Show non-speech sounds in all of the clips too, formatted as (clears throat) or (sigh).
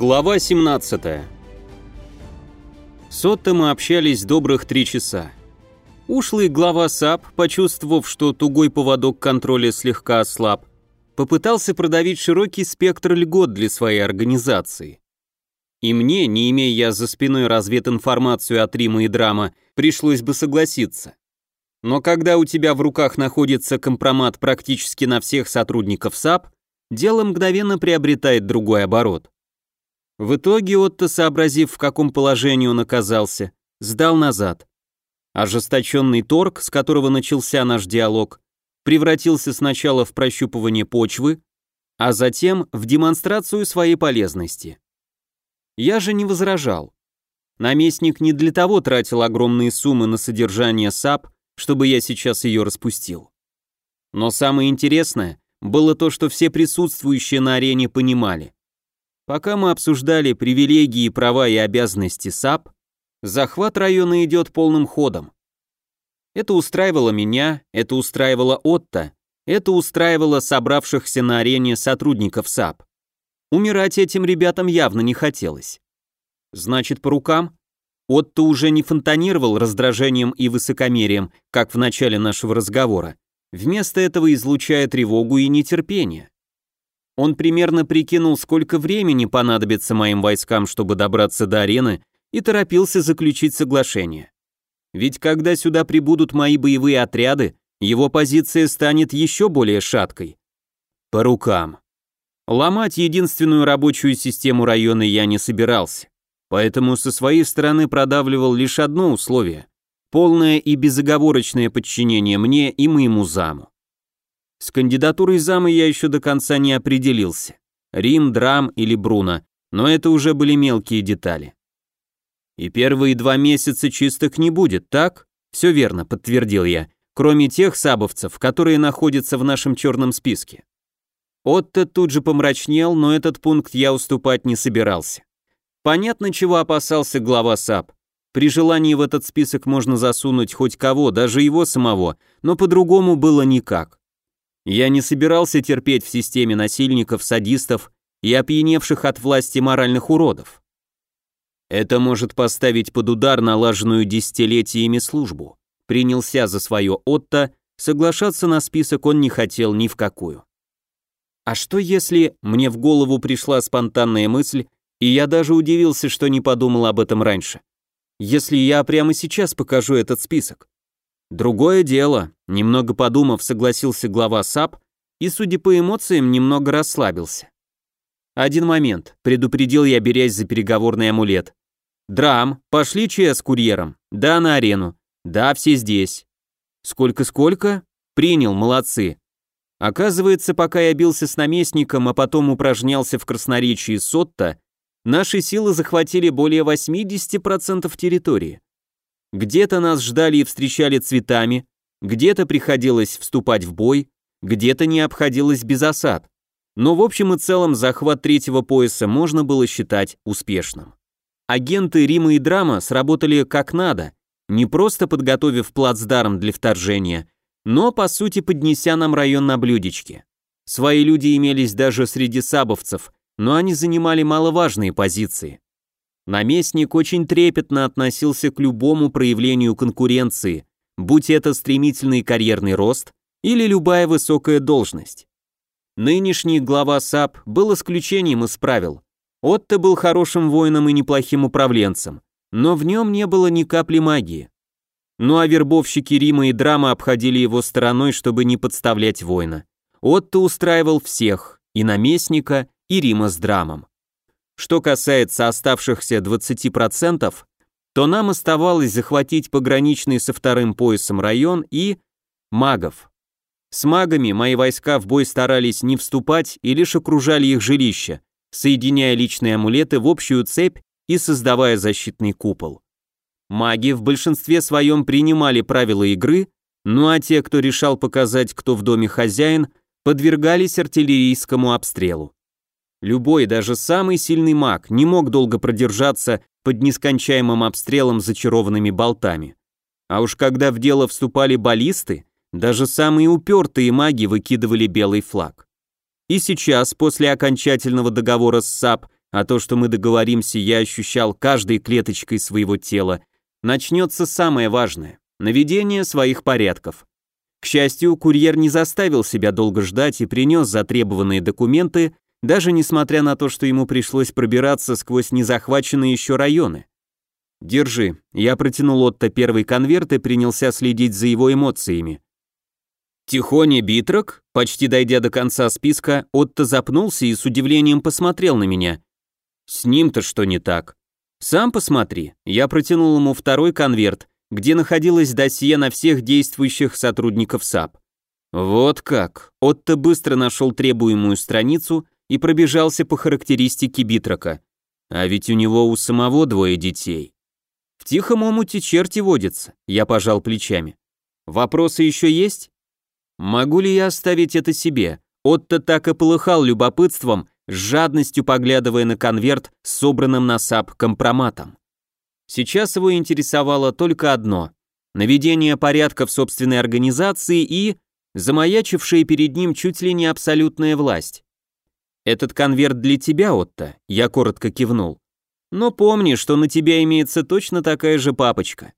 Глава 17. С Отто мы общались добрых три часа. Ушлый глава САП, почувствовав, что тугой поводок контроля слегка ослаб, попытался продавить широкий спектр льгот для своей организации. И мне, не имея я за спиной развединформацию от Рима и Драма, пришлось бы согласиться. Но когда у тебя в руках находится компромат практически на всех сотрудников САП, дело мгновенно приобретает другой оборот. В итоге Отто, сообразив, в каком положении он оказался, сдал назад. Ожесточенный торг, с которого начался наш диалог, превратился сначала в прощупывание почвы, а затем в демонстрацию своей полезности. Я же не возражал. Наместник не для того тратил огромные суммы на содержание САП, чтобы я сейчас ее распустил. Но самое интересное было то, что все присутствующие на арене понимали. Пока мы обсуждали привилегии, права и обязанности САП, захват района идет полным ходом. Это устраивало меня, это устраивало Отто, это устраивало собравшихся на арене сотрудников САП. Умирать этим ребятам явно не хотелось. Значит, по рукам? Отто уже не фонтанировал раздражением и высокомерием, как в начале нашего разговора. Вместо этого излучая тревогу и нетерпение. Он примерно прикинул, сколько времени понадобится моим войскам, чтобы добраться до арены, и торопился заключить соглашение. Ведь когда сюда прибудут мои боевые отряды, его позиция станет еще более шаткой. По рукам. Ломать единственную рабочую систему района я не собирался, поэтому со своей стороны продавливал лишь одно условие – полное и безоговорочное подчинение мне и моему заму. С кандидатурой зама я еще до конца не определился. Рим, Драм или Бруно, но это уже были мелкие детали. И первые два месяца чистых не будет, так? Все верно, подтвердил я, кроме тех саповцев, которые находятся в нашем черном списке. Отто тут же помрачнел, но этот пункт я уступать не собирался. Понятно, чего опасался глава САП. При желании в этот список можно засунуть хоть кого, даже его самого, но по-другому было никак. Я не собирался терпеть в системе насильников, садистов и опьяневших от власти моральных уродов. Это может поставить под удар налаженную десятилетиями службу. Принялся за свое Отто, соглашаться на список он не хотел ни в какую. А что если мне в голову пришла спонтанная мысль, и я даже удивился, что не подумал об этом раньше? Если я прямо сейчас покажу этот список, Другое дело, немного подумав, согласился глава САП и, судя по эмоциям, немного расслабился. Один момент, предупредил я, берясь за переговорный амулет. Драм, пошли ЧС курьером. Да, на арену. Да, все здесь. Сколько-сколько? Принял, молодцы. Оказывается, пока я бился с наместником, а потом упражнялся в красноречии с Отто, наши силы захватили более 80% территории. Где-то нас ждали и встречали цветами, где-то приходилось вступать в бой, где-то не обходилось без осад. Но в общем и целом захват третьего пояса можно было считать успешным. Агенты Рима и Драма сработали как надо, не просто подготовив плацдарм для вторжения, но по сути поднеся нам район на блюдечке. Свои люди имелись даже среди сабовцев, но они занимали маловажные позиции. Наместник очень трепетно относился к любому проявлению конкуренции, будь это стремительный карьерный рост или любая высокая должность. Нынешний глава САП был исключением из правил. Отто был хорошим воином и неплохим управленцем, но в нем не было ни капли магии. Ну а вербовщики Рима и Драма обходили его стороной, чтобы не подставлять воина. Отто устраивал всех, и наместника, и Рима с Драмом. Что касается оставшихся 20%, то нам оставалось захватить пограничный со вторым поясом район и магов. С магами мои войска в бой старались не вступать и лишь окружали их жилища, соединяя личные амулеты в общую цепь и создавая защитный купол. Маги в большинстве своем принимали правила игры, ну а те, кто решал показать, кто в доме хозяин, подвергались артиллерийскому обстрелу. Любой, даже самый сильный маг не мог долго продержаться под нескончаемым обстрелом зачарованными болтами. А уж когда в дело вступали баллисты, даже самые упертые маги выкидывали белый флаг. И сейчас, после окончательного договора с САП, а то, что мы договоримся, я ощущал каждой клеточкой своего тела, начнется самое важное – наведение своих порядков. К счастью, курьер не заставил себя долго ждать и принес затребованные документы, даже несмотря на то, что ему пришлось пробираться сквозь незахваченные еще районы. «Держи». Я протянул Отто первый конверт и принялся следить за его эмоциями. Тихоня Битрок, почти дойдя до конца списка, Отто запнулся и с удивлением посмотрел на меня. «С ним-то что не так?» «Сам посмотри». Я протянул ему второй конверт, где находилось досье на всех действующих сотрудников САП. Вот как. Отто быстро нашел требуемую страницу и пробежался по характеристике Битрока. А ведь у него у самого двое детей. В тихом омуте черти водятся, я пожал плечами. Вопросы еще есть? Могу ли я оставить это себе? Отто так и полыхал любопытством, с жадностью поглядывая на конверт с собранным на САП компроматом. Сейчас его интересовало только одно – наведение порядка в собственной организации и замаячившая перед ним чуть ли не абсолютная власть. «Этот конверт для тебя, Отто», – я коротко кивнул. «Но помни, что на тебя имеется точно такая же папочка.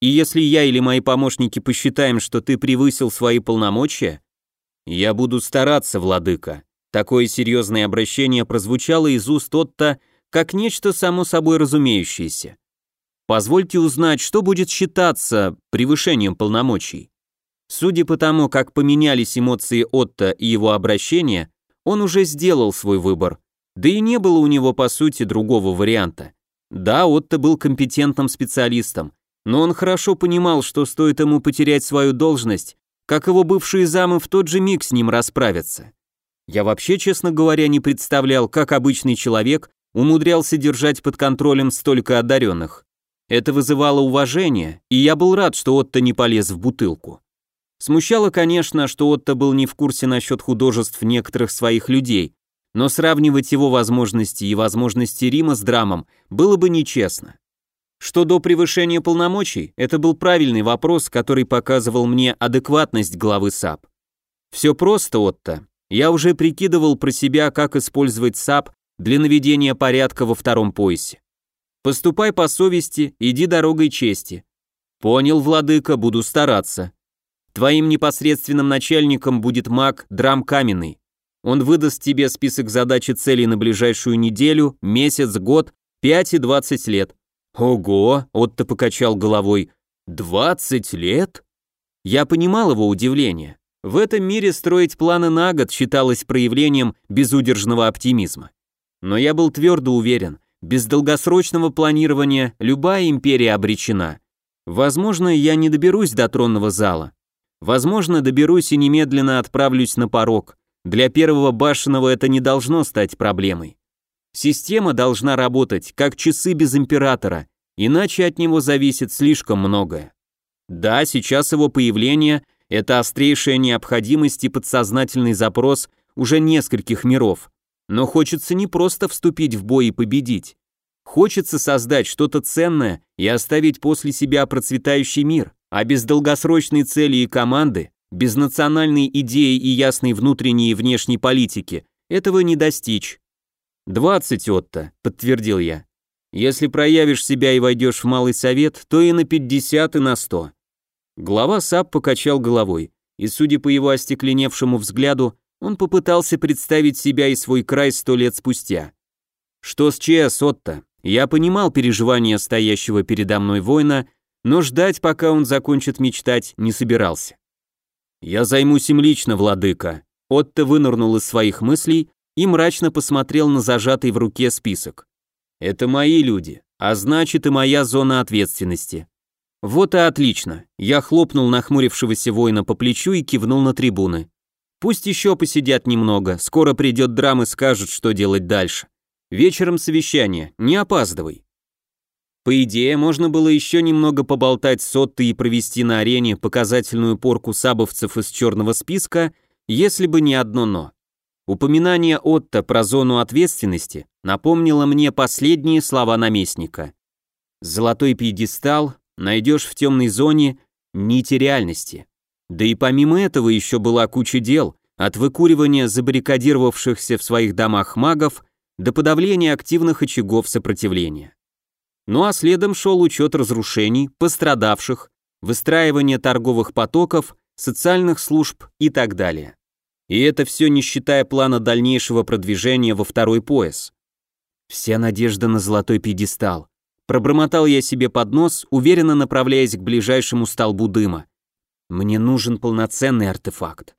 И если я или мои помощники посчитаем, что ты превысил свои полномочия, я буду стараться, владыка». Такое серьезное обращение прозвучало из уст Отто как нечто само собой разумеющееся. Позвольте узнать, что будет считаться превышением полномочий. Судя по тому, как поменялись эмоции Отто и его обращение, он уже сделал свой выбор. Да и не было у него, по сути, другого варианта. Да, Отто был компетентным специалистом, но он хорошо понимал, что стоит ему потерять свою должность, как его бывшие замы в тот же миг с ним расправятся. Я вообще, честно говоря, не представлял, как обычный человек умудрялся держать под контролем столько одаренных. Это вызывало уважение, и я был рад, что Отто не полез в бутылку. Смущало, конечно, что Отто был не в курсе насчет художеств некоторых своих людей, но сравнивать его возможности и возможности Рима с Драмом было бы нечестно. Что до превышения полномочий, это был правильный вопрос, который показывал мне адекватность главы САП. Все просто, Отто. Я уже прикидывал про себя, как использовать САП для наведения порядка во втором поясе. Поступай по совести, иди дорогой чести. Понял, владыка, буду стараться. Твоим непосредственным начальником будет маг Драм Каменный. Он выдаст тебе список задач и целей на ближайшую неделю, месяц, год, пять и двадцать лет. Ого, Отто покачал головой. Двадцать лет? Я понимал его удивление. В этом мире строить планы на год считалось проявлением безудержного оптимизма. Но я был твердо уверен, без долгосрочного планирования любая империя обречена. Возможно, я не доберусь до тронного зала. Возможно, доберусь и немедленно отправлюсь на порог. Для первого башенного это не должно стать проблемой. Система должна работать, как часы без императора, иначе от него зависит слишком многое. Да, сейчас его появление – это острейшая необходимость и подсознательный запрос уже нескольких миров. Но хочется не просто вступить в бой и победить. Хочется создать что-то ценное и оставить после себя процветающий мир, а без долгосрочной цели и команды, без национальной идеи и ясной внутренней и внешней политики, этого не достичь. «Двадцать, Отто», — подтвердил я. «Если проявишь себя и войдешь в Малый Совет, то и на пятьдесят, и на сто». Глава САП покачал головой, и, судя по его остекленевшему взгляду, он попытался представить себя и свой край сто лет спустя. Что с ЧС, Отто? Я понимал переживания стоящего передо мной воина, но ждать, пока он закончит мечтать, не собирался. «Я займусь им лично, владыка». Отто вынырнул из своих мыслей и мрачно посмотрел на зажатый в руке список. «Это мои люди, а значит и моя зона ответственности». «Вот и отлично». Я хлопнул нахмурившегося воина по плечу и кивнул на трибуны. Пусть еще посидят немного, скоро придет драм и скажет, что делать дальше. Вечером совещание, не опаздывай. По идее, можно было еще немного поболтать с Отто и провести на арене показательную порку сабовцев из черного списка, если бы не одно «но». Упоминание Отто про зону ответственности напомнило мне последние слова наместника. «Золотой пьедестал найдешь в темной зоне нити реальности». Да и помимо этого еще была куча дел, от выкуривания забаррикадировавшихся в своих домах магов до подавления активных очагов сопротивления. Ну а следом шел учет разрушений, пострадавших, выстраивание торговых потоков, социальных служб и так далее. И это все не считая плана дальнейшего продвижения во второй пояс. Вся надежда на золотой пьедестал. Пробормотал я себе под нос, уверенно направляясь к ближайшему столбу дыма. Мне нужен полноценный артефакт.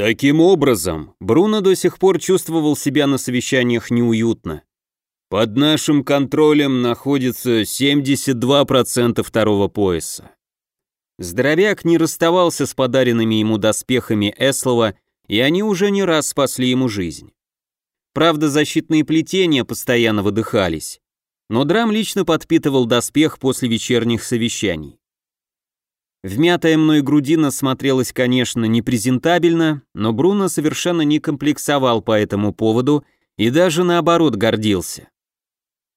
Таким образом, Бруно до сих пор чувствовал себя на совещаниях неуютно. Под нашим контролем находится 72% второго пояса. Здоровяк не расставался с подаренными ему доспехами Эслова, и они уже не раз спасли ему жизнь. Правда, защитные плетения постоянно выдыхались, но Драм лично подпитывал доспех после вечерних совещаний. Вмятая мной грудина смотрелась, конечно, непрезентабельно, но Бруно совершенно не комплексовал по этому поводу и даже наоборот гордился.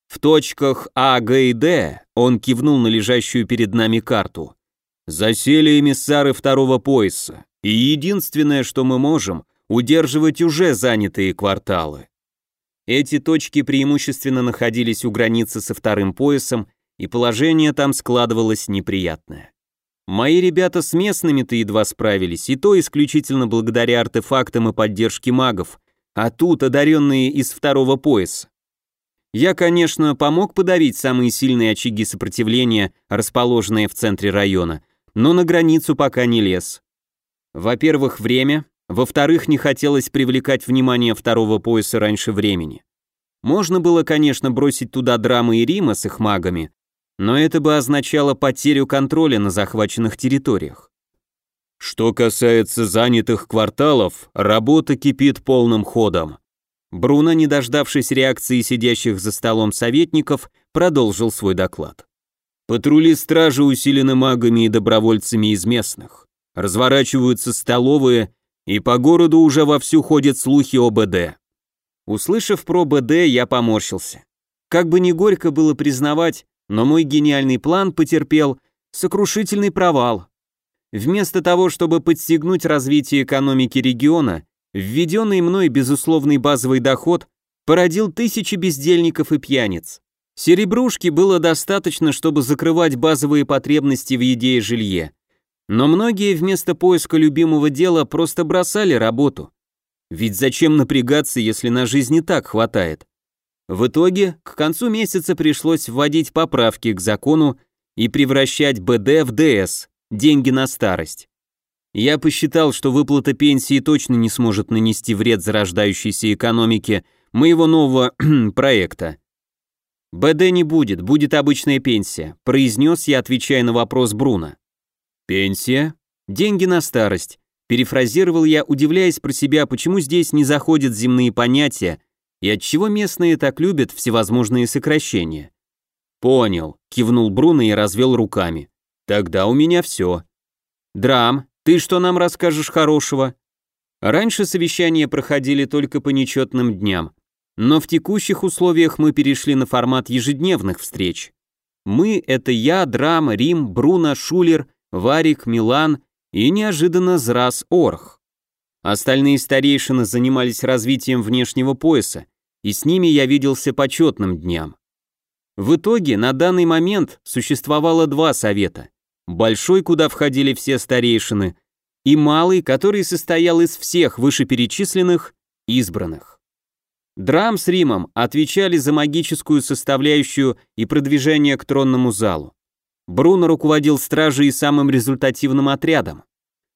В точках А, Г и Д он кивнул на лежащую перед нами карту. Засели эмиссары второго пояса, и единственное, что мы можем, удерживать уже занятые кварталы. Эти точки преимущественно находились у границы со вторым поясом, и положение там складывалось неприятное. Мои ребята с местными-то едва справились, и то исключительно благодаря артефактам и поддержке магов, а тут одаренные из второго пояса. Я, конечно, помог подавить самые сильные очаги сопротивления, расположенные в центре района, но на границу пока не лез. Во-первых, время, во-вторых, не хотелось привлекать внимание второго пояса раньше времени. Можно было, конечно, бросить туда драмы и Рима с их магами, но это бы означало потерю контроля на захваченных территориях. Что касается занятых кварталов, работа кипит полным ходом. Бруно, не дождавшись реакции сидящих за столом советников, продолжил свой доклад. Патрули стражи усилены магами и добровольцами из местных. Разворачиваются столовые, и по городу уже вовсю ходят слухи о БД. Услышав про БД, я поморщился. Как бы ни горько было признавать, но мой гениальный план потерпел сокрушительный провал. Вместо того, чтобы подстегнуть развитие экономики региона, введенный мной безусловный базовый доход породил тысячи бездельников и пьяниц. Серебрушки было достаточно, чтобы закрывать базовые потребности в еде и жилье. Но многие вместо поиска любимого дела просто бросали работу. Ведь зачем напрягаться, если на жизнь и так хватает? В итоге, к концу месяца пришлось вводить поправки к закону и превращать БД в ДС, деньги на старость. Я посчитал, что выплата пенсии точно не сможет нанести вред зарождающейся экономике моего нового (clears throat) проекта. БД не будет, будет обычная пенсия, произнес я, отвечая на вопрос Бруно. Пенсия? Деньги на старость. Перефразировал я, удивляясь про себя, почему здесь не заходят земные понятия, и отчего местные так любят всевозможные сокращения. Понял, кивнул Бруно и развел руками. Тогда у меня все. Драм, ты что нам расскажешь хорошего? Раньше совещания проходили только по нечетным дням, но в текущих условиях мы перешли на формат ежедневных встреч. Мы — это я, Драм, Рим, Бруно, Шулер, Варик, Милан и неожиданно Зрас Орх. Остальные старейшины занимались развитием внешнего пояса, и с ними я виделся по четным дням. В итоге на данный момент существовало два совета. Большой, куда входили все старейшины, и малый, который состоял из всех вышеперечисленных избранных. Драм с Римом отвечали за магическую составляющую и продвижение к тронному залу. Бруно руководил стражей и самым результативным отрядом.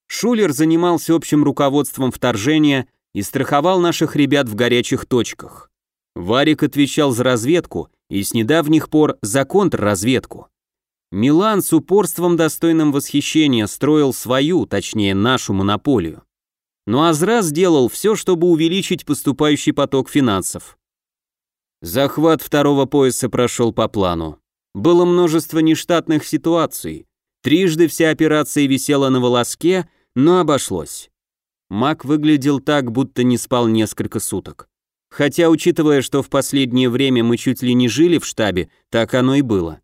Шулер занимался общим руководством вторжения и страховал наших ребят в горячих точках. Варик отвечал за разведку и с недавних пор за контрразведку. Милан с упорством достойным восхищения строил свою, точнее нашу монополию. Но Азра сделал все, чтобы увеличить поступающий поток финансов. Захват второго пояса прошел по плану. Было множество нештатных ситуаций. Трижды вся операция висела на волоске, но обошлось. Мак выглядел так, будто не спал несколько суток. Хотя, учитывая, что в последнее время мы чуть ли не жили в штабе, так оно и было.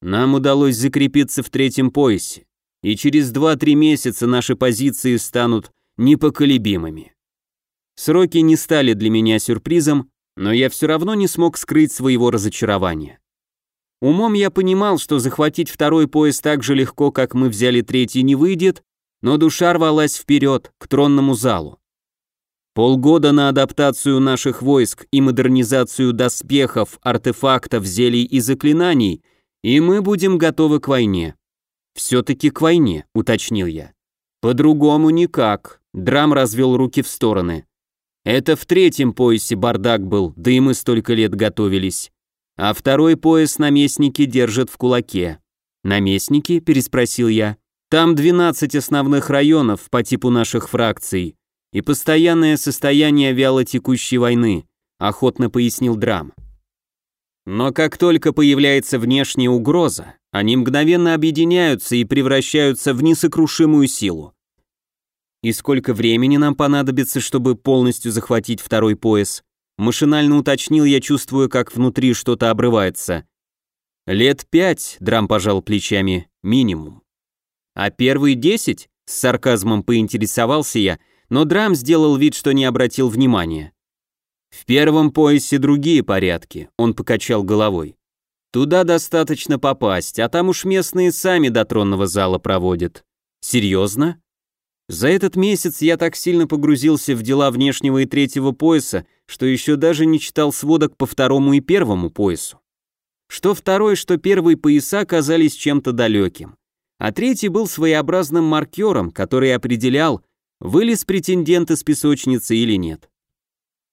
Нам удалось закрепиться в третьем поясе, и через 2-3 месяца наши позиции станут непоколебимыми. Сроки не стали для меня сюрпризом, но я все равно не смог скрыть своего разочарования. Умом я понимал, что захватить второй пояс так же легко, как мы взяли третий, не выйдет, но душа рвалась вперед, к тронному залу. Полгода на адаптацию наших войск и модернизацию доспехов, артефактов, зелий и заклинаний, и мы будем готовы к войне. Все-таки к войне, уточнил я. По-другому никак. Драм развел руки в стороны. Это в третьем поясе бардак был, да и мы столько лет готовились. А второй пояс наместники держат в кулаке. Наместники? переспросил я. Там 12 основных районов по типу наших фракций и постоянное состояние вялотекущей войны, охотно пояснил Драм. Но как только появляется внешняя угроза, они мгновенно объединяются и превращаются в несокрушимую силу. И сколько времени нам понадобится, чтобы полностью захватить второй пояс? Машинально уточнил я, чувствуя, как внутри что-то обрывается. Лет пять, Драм пожал плечами, минимум. А первые десять? С сарказмом поинтересовался я, но Драм сделал вид, что не обратил внимания. В первом поясе другие порядки, он покачал головой. Туда достаточно попасть, а там уж местные сами до тронного зала проводят. Серьезно? За этот месяц я так сильно погрузился в дела внешнего и третьего пояса, что еще даже не читал сводок по второму и первому поясу. Что второй, что первый пояса казались чем-то далеким. А третий был своеобразным маркером, который определял, вылез претендент из песочницы или нет.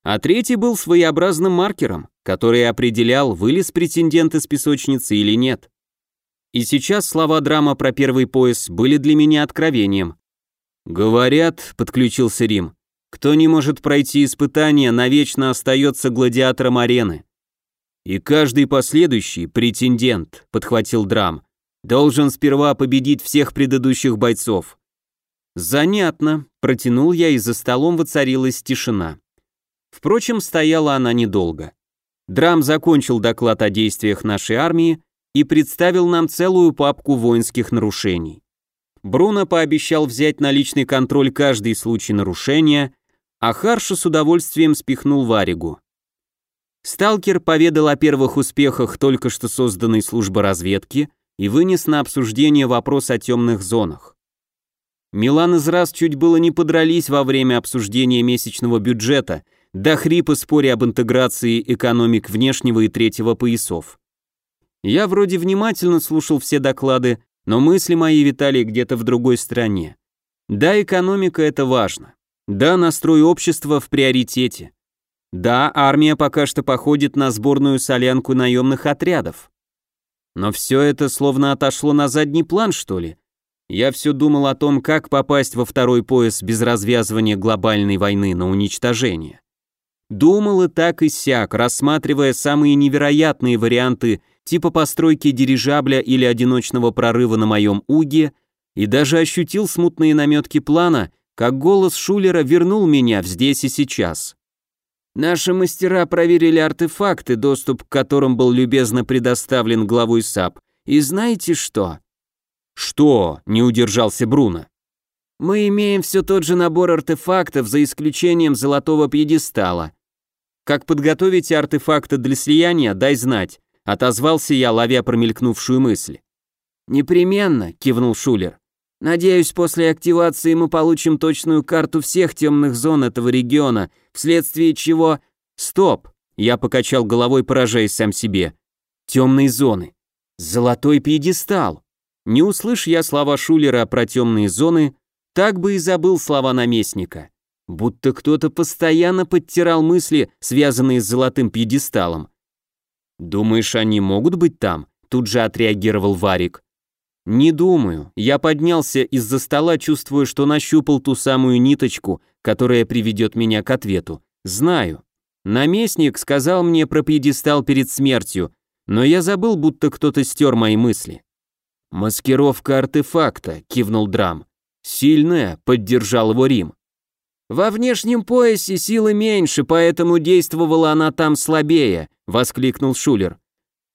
А третий был своеобразным маркером, который определял, вылез претендент из песочницы или нет. И сейчас слова драма про первый пояс были для меня откровением. «Говорят», — подключился Рим, — «кто не может пройти испытание, навечно остается гладиатором арены». «И каждый последующий претендент», — подхватил драм, — «должен сперва победить всех предыдущих бойцов». «Занятно», — протянул я, и за столом воцарилась тишина. Впрочем, стояла она недолго. Драм закончил доклад о действиях нашей армии и представил нам целую папку воинских нарушений. Бруно пообещал взять на личный контроль каждый случай нарушения, а Харша с удовольствием спихнул Варигу. Сталкер поведал о первых успехах только что созданной службы разведки и вынес на обсуждение вопрос о темных зонах. Милан из раз чуть было не подрались во время обсуждения месячного бюджета – до хрипа споря об интеграции экономик внешнего и третьего поясов. Я вроде внимательно слушал все доклады, но мысли мои витали где-то в другой стране. Да, экономика это важно. Да, настрой общества в приоритете. Да, армия пока что походит на сборную солянку наемных отрядов. Но все это словно отошло на задний план, что ли? Я все думал о том, как попасть во второй пояс без развязывания глобальной войны на уничтожение. Думал и так и сяк, рассматривая самые невероятные варианты типа постройки дирижабля или одиночного прорыва на моем уге, и даже ощутил смутные наметки плана, как голос Шулера вернул меня в здесь и сейчас. Наши мастера проверили артефакты, доступ к которым был любезно предоставлен главой САП. И знаете что? Что? Не удержался Бруно. Мы имеем все тот же набор артефактов, за исключением золотого пьедестала. Как подготовить артефакты для слияния, дай знать, отозвался я, ловя промелькнувшую мысль. Непременно, кивнул Шулер. Надеюсь, после активации мы получим точную карту всех темных зон этого региона, вследствие чего... Стоп! Я покачал головой, поражаясь сам себе. Темные зоны. Золотой пьедестал. Не услышь я слова Шулера про темные зоны, так бы и забыл слова наместника. Будто кто-то постоянно подтирал мысли, связанные с золотым пьедесталом. «Думаешь, они могут быть там?» Тут же отреагировал Варик. «Не думаю. Я поднялся из-за стола, чувствуя, что нащупал ту самую ниточку, которая приведет меня к ответу. Знаю. Наместник сказал мне про пьедестал перед смертью, но я забыл, будто кто-то стер мои мысли». «Маскировка артефакта», — кивнул Драм. «Сильная», — поддержал его Рим. «Во внешнем поясе силы меньше, поэтому действовала она там слабее», — воскликнул Шулер.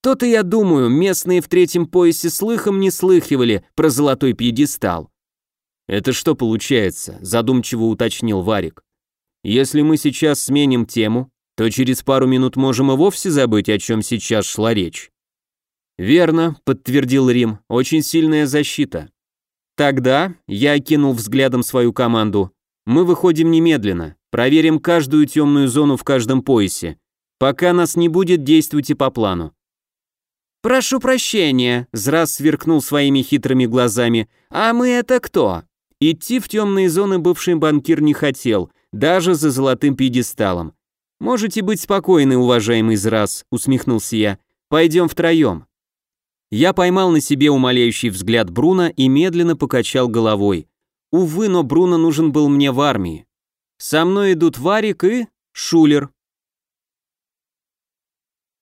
«То-то я думаю, местные в третьем поясе слыхом не слыхивали про золотой пьедестал». «Это что получается?» – задумчиво уточнил Варик. «Если мы сейчас сменим тему, то через пару минут можем и вовсе забыть, о чем сейчас шла речь». «Верно», – подтвердил Рим, – «очень сильная защита». «Тогда», – я окинул взглядом свою команду, – «мы выходим немедленно, проверим каждую темную зону в каждом поясе. Пока нас не будет, действуйте по плану». «Прошу прощения», – Зрас сверкнул своими хитрыми глазами, – «а мы это кто?» Идти в темные зоны бывший банкир не хотел, даже за золотым пьедесталом. «Можете быть спокойны, уважаемый Зрас», — усмехнулся я. «Пойдем втроем». Я поймал на себе умоляющий взгляд Бруно и медленно покачал головой. Увы, но Бруно нужен был мне в армии. Со мной идут Варик и Шулер.